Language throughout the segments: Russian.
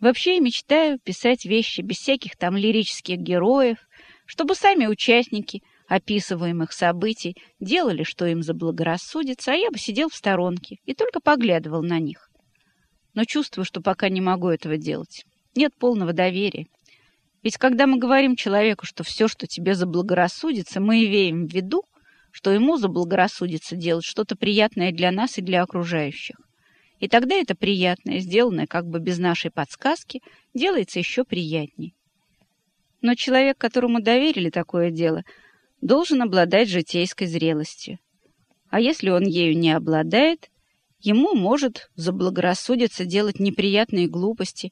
Вообще мечтаю писать вещи без всяких там лирических героев, чтобы сами участники описываемых событий делали, что им заблагорассудится, а я бы сидел в сторонке и только поглядывал на них. Но чувствую, что пока не могу этого делать. Нет полного доверия. Ведь когда мы говорим человеку, что все, что тебе заблагорассудится, мы имеем в виду, что ему заблагорассудится делать что-то приятное для нас и для окружающих. И тогда это приятное, сделанное как бы без нашей подсказки, делается еще приятней. Но человек, которому доверили такое дело, должен обладать житейской зрелостью. А если он ею не обладает, ему может заблагорассудиться делать неприятные глупости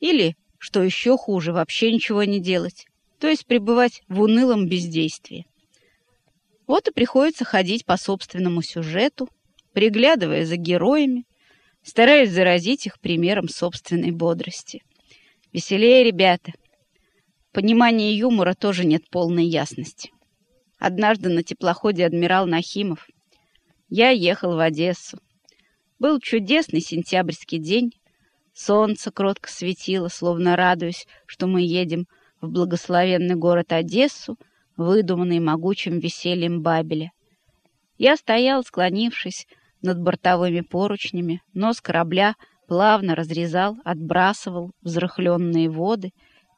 или, что еще хуже, вообще ничего не делать, то есть пребывать в унылом бездействии. Вот и приходится ходить по собственному сюжету, приглядывая за героями, стараясь заразить их примером собственной бодрости. Веселее, ребята. Понимания юмора тоже нет полной ясности. Однажды на теплоходе «Адмирал Нахимов» я ехал в Одессу. Был чудесный сентябрьский день. Солнце кротко светило, словно радуясь, что мы едем в благословенный город Одессу, выдуманный могучим весельем Бабеля. Я стоял, склонившись над бортовыми поручнями, нос корабля плавно разрезал, отбрасывал взрыхленные воды,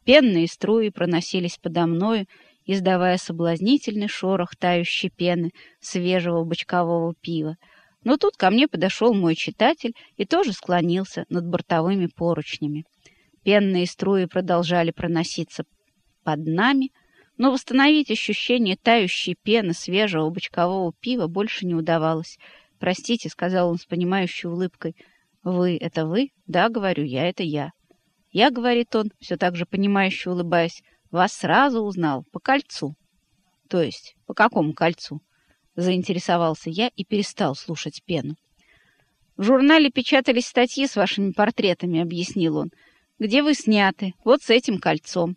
пенные струи проносились подо мною, издавая соблазнительный шорох тающей пены свежего бочкового пива. Но тут ко мне подошел мой читатель и тоже склонился над бортовыми поручнями. Пенные струи продолжали проноситься под нами, но восстановить ощущение тающей пены свежего бочкового пива больше не удавалось. «Простите», — сказал он с понимающей улыбкой. «Вы — это вы?» «Да, — говорю, — я — это я». «Я, — говорит он, все так же понимающе улыбаясь, — вас сразу узнал по кольцу». «То есть по какому кольцу?» — заинтересовался я и перестал слушать пену. «В журнале печатались статьи с вашими портретами», — объяснил он, — «где вы сняты, вот с этим кольцом».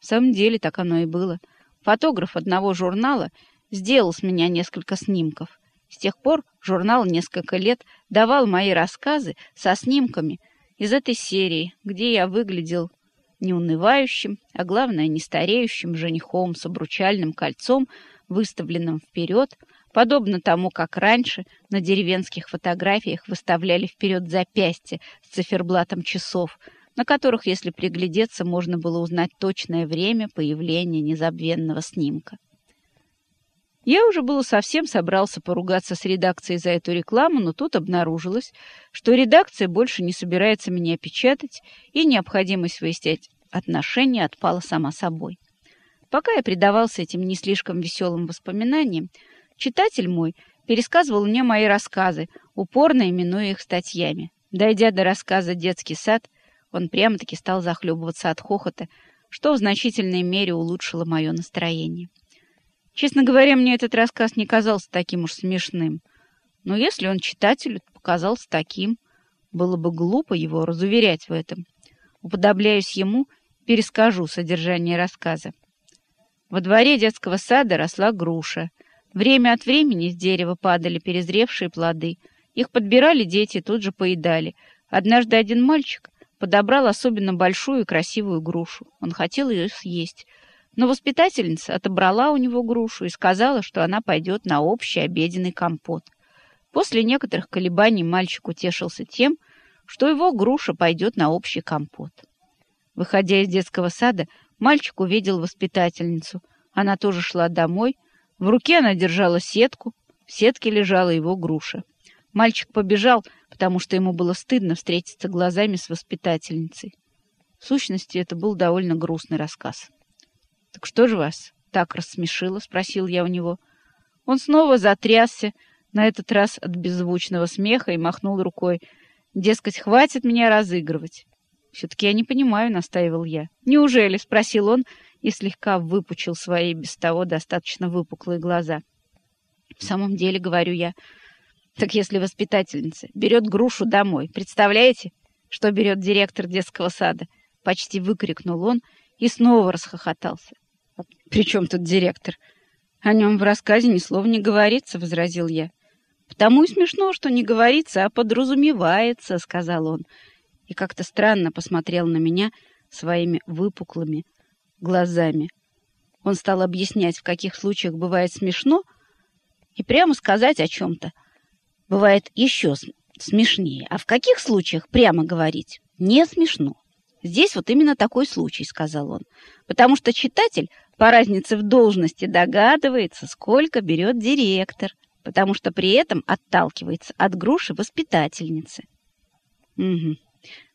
В самом деле так оно и было. Фотограф одного журнала сделал с меня несколько снимков. С тех пор журнал несколько лет давал мои рассказы со снимками из этой серии, где я выглядел не унывающим, а главное, не стареющим женихом с обручальным кольцом, выставленным вперед, подобно тому, как раньше на деревенских фотографиях выставляли вперед запястье с циферблатом часов, на которых, если приглядеться, можно было узнать точное время появления незабвенного снимка. Я уже было совсем собрался поругаться с редакцией за эту рекламу, но тут обнаружилось, что редакция больше не собирается меня печатать, и необходимость выяснять отношения отпала сама собой. Пока я предавался этим не слишком веселым воспоминаниям, читатель мой пересказывал мне мои рассказы, упорно именуя их статьями. Дойдя до рассказа «Детский сад», он прямо-таки стал захлебываться от хохота, что в значительной мере улучшило мое настроение. Честно говоря, мне этот рассказ не казался таким уж смешным. Но если он читателю показался таким, было бы глупо его разуверять в этом. Уподобляюсь ему, перескажу содержание рассказа. Во дворе детского сада росла груша. Время от времени с дерева падали перезревшие плоды. Их подбирали дети тут же поедали. Однажды один мальчик подобрал особенно большую и красивую грушу. Он хотел ее съесть — но воспитательница отобрала у него грушу и сказала, что она пойдет на общий обеденный компот. После некоторых колебаний мальчик утешился тем, что его груша пойдет на общий компот. Выходя из детского сада, мальчик увидел воспитательницу. Она тоже шла домой. В руке она держала сетку, в сетке лежала его груша. Мальчик побежал, потому что ему было стыдно встретиться глазами с воспитательницей. В сущности, это был довольно грустный рассказ. «Так что же вас так рассмешило?» — спросил я у него. Он снова затрясся, на этот раз от беззвучного смеха, и махнул рукой. «Дескать, хватит меня разыгрывать». «Все-таки я не понимаю», — настаивал я. «Неужели?» — спросил он и слегка выпучил свои без того достаточно выпуклые глаза. «В самом деле, — говорю я, — так если воспитательница берет грушу домой, представляете, что берет директор детского сада?» Почти выкрикнул он и снова расхохотался. «При чем тут директор? О нем в рассказе ни слова не говорится», — возразил я. «Потому и смешно, что не говорится, а подразумевается», — сказал он. и как-то странно посмотрел на меня своими выпуклыми глазами. Он стал объяснять, в каких случаях бывает смешно, и прямо сказать о чем-то бывает еще смешнее, а в каких случаях прямо говорить не смешно. Здесь вот именно такой случай, сказал он, потому что читатель по разнице в должности догадывается, сколько берет директор, потому что при этом отталкивается от груши воспитательницы. Угу.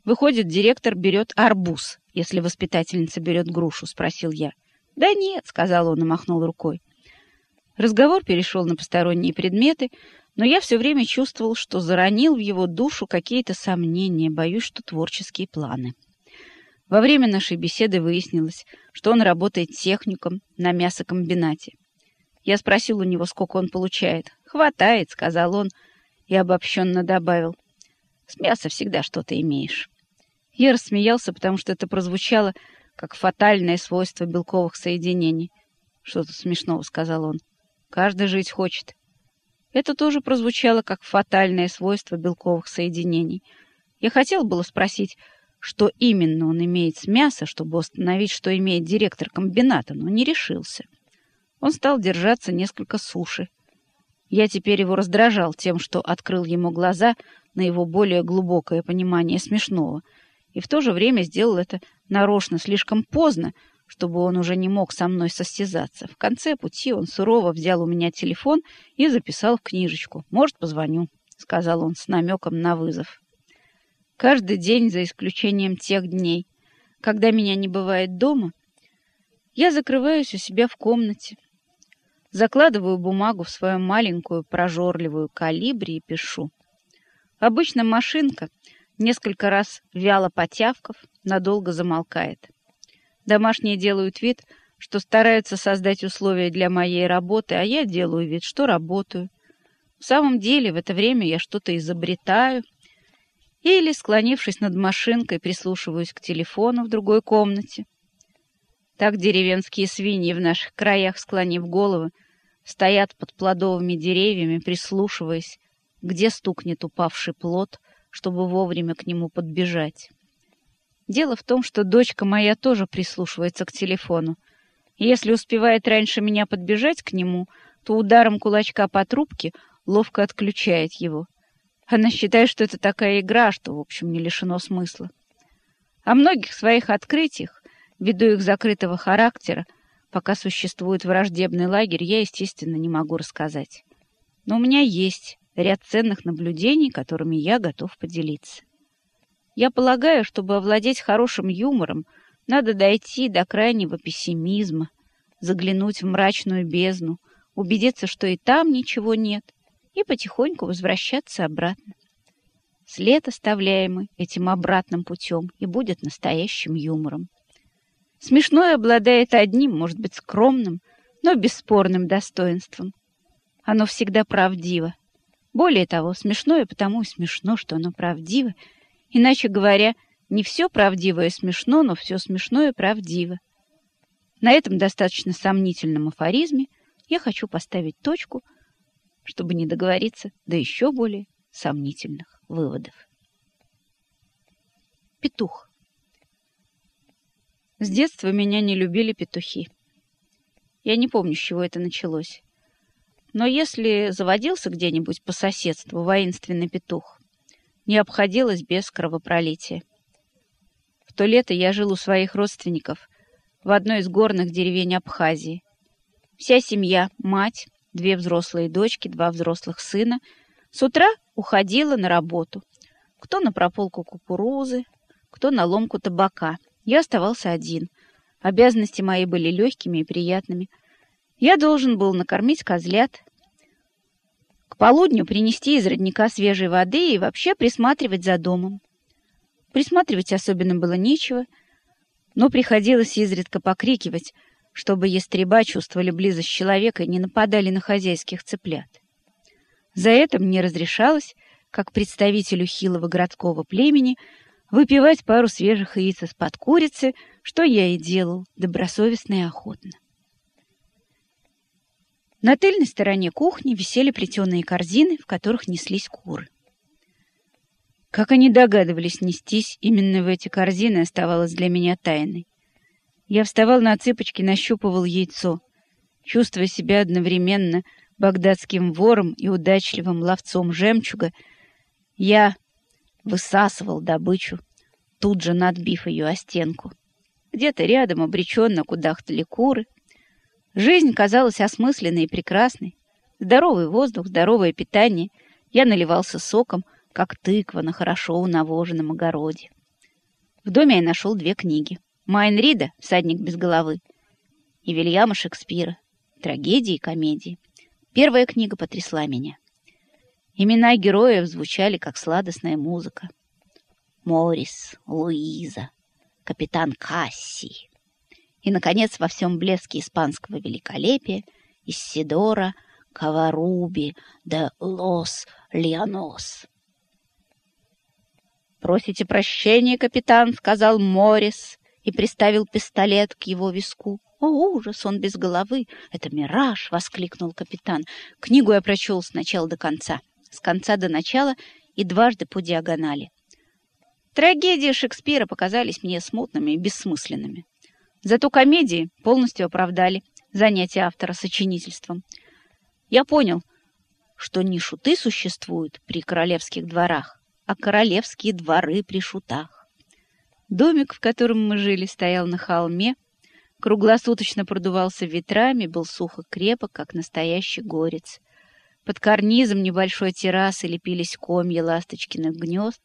Выходит, директор берет арбуз, если воспитательница берет грушу, спросил я. Да нет, сказал он и махнул рукой. Разговор перешел на посторонние предметы, но я все время чувствовал, что заронил в его душу какие-то сомнения, боюсь, что творческие планы. Во время нашей беседы выяснилось, что он работает техником на мясокомбинате. Я спросил у него, сколько он получает. «Хватает», — сказал он и обобщенно добавил. «С мяса всегда что-то имеешь». Я рассмеялся, потому что это прозвучало как фатальное свойство белковых соединений. «Что-то смешного», — сказал он. «Каждый жить хочет». Это тоже прозвучало как фатальное свойство белковых соединений. Я хотел было спросить, что именно он имеет с мяса, чтобы установить, что имеет директор комбината, но не решился. Он стал держаться несколько суши. Я теперь его раздражал тем, что открыл ему глаза на его более глубокое понимание смешного, и в то же время сделал это нарочно слишком поздно, чтобы он уже не мог со мной состязаться. В конце пути он сурово взял у меня телефон и записал в книжечку. «Может, позвоню», — сказал он с намеком на вызов. Каждый день, за исключением тех дней, когда меня не бывает дома, я закрываюсь у себя в комнате, закладываю бумагу в свою маленькую прожорливую калибри и пишу. Обычно машинка, несколько раз вяло потявков, надолго замолкает. Домашние делают вид, что стараются создать условия для моей работы, а я делаю вид, что работаю. В самом деле в это время я что-то изобретаю — или, склонившись над машинкой, прислушиваюсь к телефону в другой комнате. Так деревенские свиньи в наших краях, склонив головы, стоят под плодовыми деревьями, прислушиваясь, где стукнет упавший плод, чтобы вовремя к нему подбежать. Дело в том, что дочка моя тоже прислушивается к телефону. Если успевает раньше меня подбежать к нему, то ударом кулачка по трубке ловко отключает его. Она считает, что это такая игра, что, в общем, не лишено смысла. О многих своих открытиях, ввиду их закрытого характера, пока существует враждебный лагерь, я, естественно, не могу рассказать. Но у меня есть ряд ценных наблюдений, которыми я готов поделиться. Я полагаю, чтобы овладеть хорошим юмором, надо дойти до крайнего пессимизма, заглянуть в мрачную бездну, убедиться, что и там ничего нет, и потихоньку возвращаться обратно. След, оставляемый этим обратным путем, и будет настоящим юмором. Смешное обладает одним, может быть, скромным, но бесспорным достоинством. Оно всегда правдиво. Более того, смешное потому и смешно, что оно правдиво. Иначе говоря, не все правдивое смешно, но все смешное правдиво. На этом достаточно сомнительном афоризме я хочу поставить точку — чтобы не договориться до еще более сомнительных выводов. Петух. С детства меня не любили петухи. Я не помню, с чего это началось. Но если заводился где-нибудь по соседству воинственный петух, не обходилось без кровопролития. В то лето я жил у своих родственников в одной из горных деревень Абхазии. Вся семья, мать, две взрослые дочки, два взрослых сына, с утра уходила на работу. Кто на прополку кукурузы, кто на ломку табака. Я оставался один. Обязанности мои были легкими и приятными. Я должен был накормить козлят, к полудню принести из родника свежей воды и вообще присматривать за домом. Присматривать особенно было нечего, но приходилось изредка покрикивать — чтобы ястреба чувствовали близость человека и не нападали на хозяйских цыплят. За это мне разрешалось, как представителю хилого городского племени, выпивать пару свежих яиц из-под курицы, что я и делал, добросовестно и охотно. На тыльной стороне кухни висели плетеные корзины, в которых неслись куры. Как они догадывались нестись именно в эти корзины, оставалось для меня тайной. Я вставал на цыпочки, нащупывал яйцо, чувствуя себя одновременно багдадским вором и удачливым ловцом жемчуга, я высасывал добычу, тут же надбив ее о стенку. Где-то рядом обреченно кудахтали куры. Жизнь казалась осмысленной и прекрасной. Здоровый воздух, здоровое питание. Я наливался соком — как тыква на хорошо унавоженном огороде. В доме я нашел две книги. Майн Рида «Всадник без головы» и Вильяма Шекспира «Трагедии и комедии». Первая книга потрясла меня. Имена героев звучали, как сладостная музыка. Морис, Луиза, капитан Касси. И, наконец, во всем блеске испанского великолепия Иссидора Каваруби де Лос Лианос. «Просите прощения, капитан», — сказал Моррис и приставил пистолет к его виску. «О, ужас! Он без головы! Это мираж!» — воскликнул капитан. Книгу я прочел с начала до конца, с конца до начала и дважды по диагонали. Трагедии Шекспира показались мне смутными и бессмысленными. Зато комедии полностью оправдали занятие автора сочинительством. Я понял, что не шуты существуют при королевских дворах, а королевские дворы при шутах. Домик, в котором мы жили, стоял на холме, круглосуточно продувался ветрами, был сухо крепок, как настоящий горец. Под карнизом небольшой террасы лепились комья ласточкиных гнезд.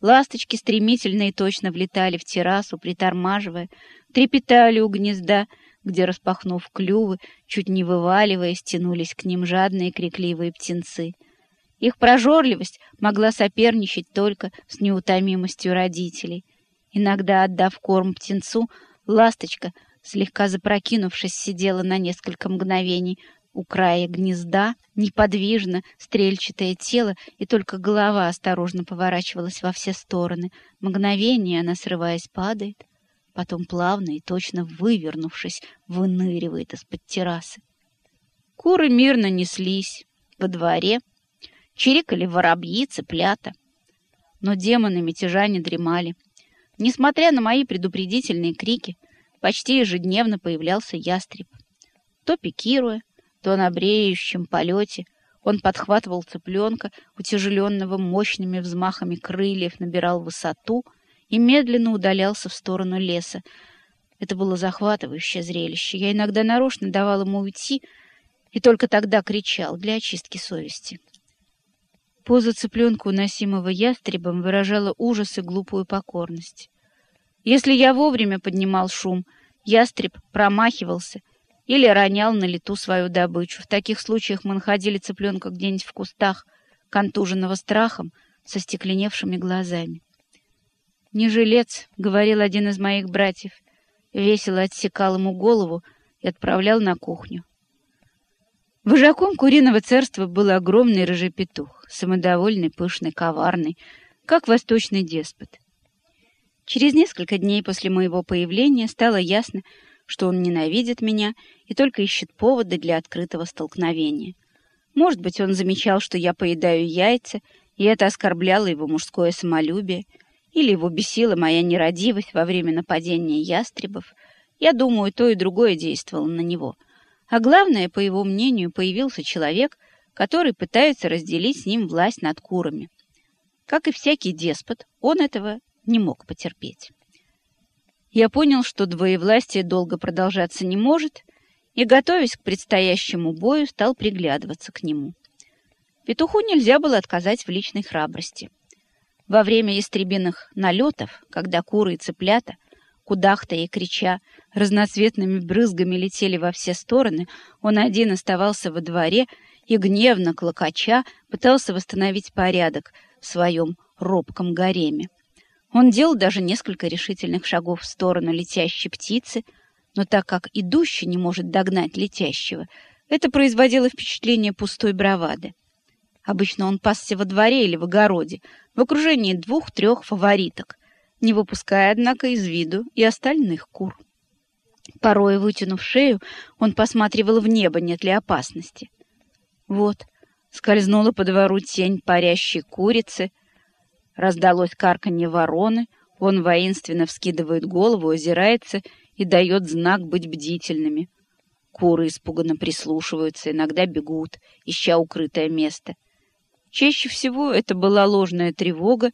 Ласточки стремительно и точно влетали в террасу, притормаживая, трепетали у гнезда, где, распахнув клювы, чуть не вываливаясь, тянулись к ним жадные крикливые птенцы — их прожорливость могла соперничать только с неутомимостью родителей. Иногда, отдав корм птенцу, ласточка, слегка запрокинувшись, сидела на несколько мгновений у края гнезда, неподвижно, стрельчатое тело, и только голова осторожно поворачивалась во все стороны. Мгновение она, срываясь, падает, потом плавно и точно вывернувшись, выныривает из-под террасы. Куры мирно неслись во дворе, Чирикали воробьи, цыплята. Но демоны мятежа не дремали. Несмотря на мои предупредительные крики, почти ежедневно появлялся ястреб. То пикируя, то на бреющем полете он подхватывал цыпленка, утяжеленного мощными взмахами крыльев, набирал высоту и медленно удалялся в сторону леса. Это было захватывающее зрелище. Я иногда нарочно давал ему уйти и только тогда кричал для очистки совести. Поза цыпленка, уносимого ястребом, выражала ужас и глупую покорность. Если я вовремя поднимал шум, ястреб промахивался или ронял на лету свою добычу. В таких случаях мы находили цыпленка где-нибудь в кустах, контуженного страхом, со стекленевшими глазами. «Не жилец», — говорил один из моих братьев, весело отсекал ему голову и отправлял на кухню. Вожаком куриного царства был огромный рыжий петух, самодовольный, пышный, коварный, как восточный деспот. Через несколько дней после моего появления стало ясно, что он ненавидит меня и только ищет поводы для открытого столкновения. Может быть, он замечал, что я поедаю яйца, и это оскорбляло его мужское самолюбие, или его бесила моя нерадивость во время нападения ястребов. Я думаю, то и другое действовало на него — а главное, по его мнению, появился человек, который пытается разделить с ним власть над курами. Как и всякий деспот, он этого не мог потерпеть. Я понял, что двоевластие долго продолжаться не может, и, готовясь к предстоящему бою, стал приглядываться к нему. Петуху нельзя было отказать в личной храбрости. Во время истребиных налетов, когда куры и цыплята кудахтая и крича, разноцветными брызгами летели во все стороны, он один оставался во дворе и, гневно клокоча, пытался восстановить порядок в своем робком гареме. Он делал даже несколько решительных шагов в сторону летящей птицы, но так как идущий не может догнать летящего, это производило впечатление пустой бравады. Обычно он пасся во дворе или в огороде, в окружении двух-трех фавориток — не выпуская, однако, из виду и остальных кур. Порой, вытянув шею, он посматривал в небо, нет ли опасности. Вот, скользнула по двору тень парящей курицы. Раздалось карканье вороны, он воинственно вскидывает голову, озирается и дает знак быть бдительными. Куры испуганно прислушиваются, иногда бегут, ища укрытое место. Чаще всего это была ложная тревога,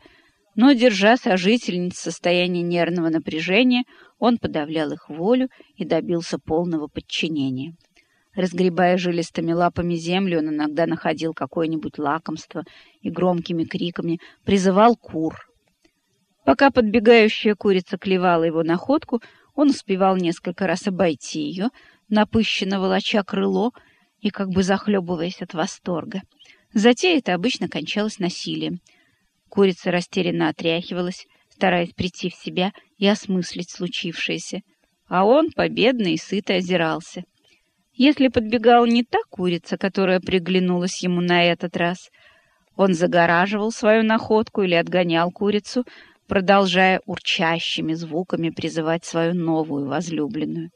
но, держа сожительниц в состоянии нервного напряжения, он подавлял их волю и добился полного подчинения. Разгребая жилистыми лапами землю, он иногда находил какое-нибудь лакомство и громкими криками призывал кур. Пока подбегающая курица клевала его находку, он успевал несколько раз обойти ее, напыщенно волоча крыло и как бы захлебываясь от восторга. Затея это обычно кончалось насилием. Курица растерянно отряхивалась, стараясь прийти в себя и осмыслить случившееся, а он, победный и сытый, озирался. Если подбегала не та курица, которая приглянулась ему на этот раз, он загораживал свою находку или отгонял курицу, продолжая урчащими звуками призывать свою новую возлюбленную.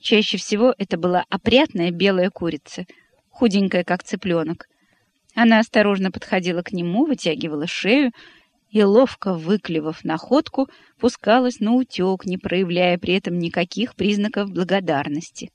Чаще всего это была опрятная белая курица, худенькая, как цыпленок. Она осторожно подходила к нему, вытягивала шею и, ловко выклевав находку, пускалась на утек, не проявляя при этом никаких признаков благодарности.